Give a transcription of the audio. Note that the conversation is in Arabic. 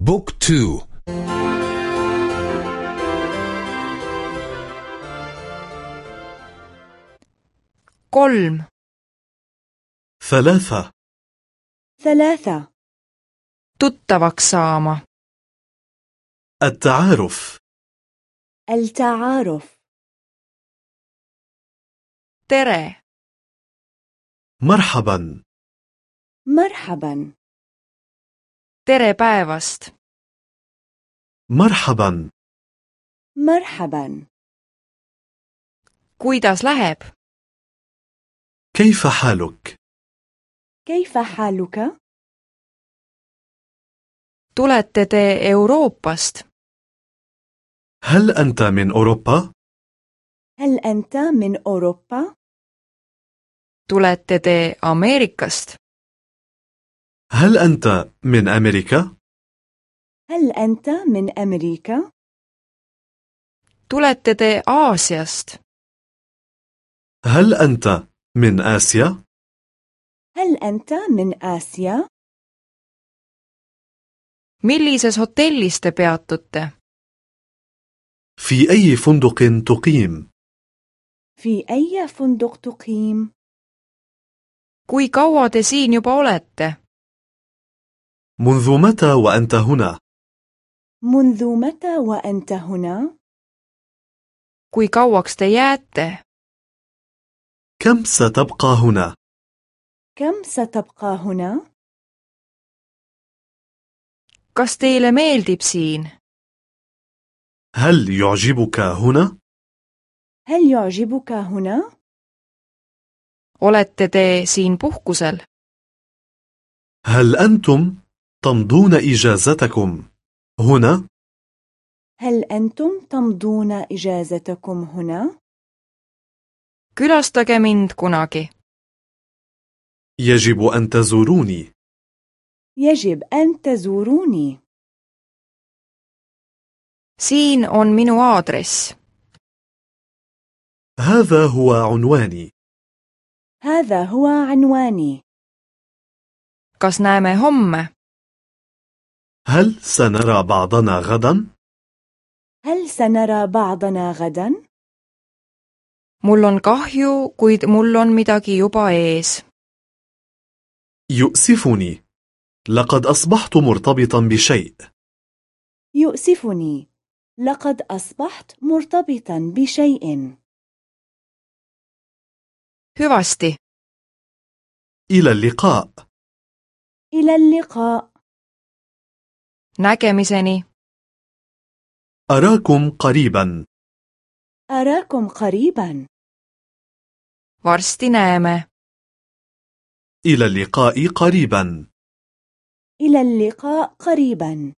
بوك تو. kolm ثلاثة. ثلاثة. saama التعارف. التعارف. tere مرحبا. مرحبا. tere päevast مرحبا مرحبا kuidas läheb كيف حالك كيف حالك؟ tulete te Euroopast هل أنت من أوروبا هل أنت من أوروبا؟ tulete te Ameerikast هل أنت من أمريكا هل أنت من أمريكا؟ tulete te Aasiast هل أنت من آسيا هل أنت من آسيا؟ millises hotellis te peatute في أي فندق تقيم في أي فندق تقيم؟ kui kaua te siin juba olete منذ متى وأنت هنا منذ متى وأنت هنا؟ kui kauaks te jääte كم ستبقى هنا كم ستبقى هنا؟ kas teile meeldib siin هل يعجبك هنا هل يعجبك هنا؟ olete te siin puhkusel هل أنتم تمضون إجازتكم. هنا. هل أنتم تمضون إجازتكم هنا؟ külastage mind kunagi. يجب أن تزوروني. يجب أن تزوروني. Siin on minu aadress. هذا هو عنواني. هذا هو عنواني. Kas näeme homme? هل سنرى بعضنا غدا؟ هل سنرى بعضنا غدا؟ mul on kahju kuid mul on midagi juba ees. يؤسفني. لقد أصبحت مرتبطا بشيء. يؤسفني. لقد أصبحت مرتبطا بشيء. Hüvasti. إلى اللقاء. إلى اللقاء. Nägemiseni. أراكم قريبا. أراكم قريبا. Varsti näeme. إلى اللقاء قريبا. إلى اللقاء قريبا.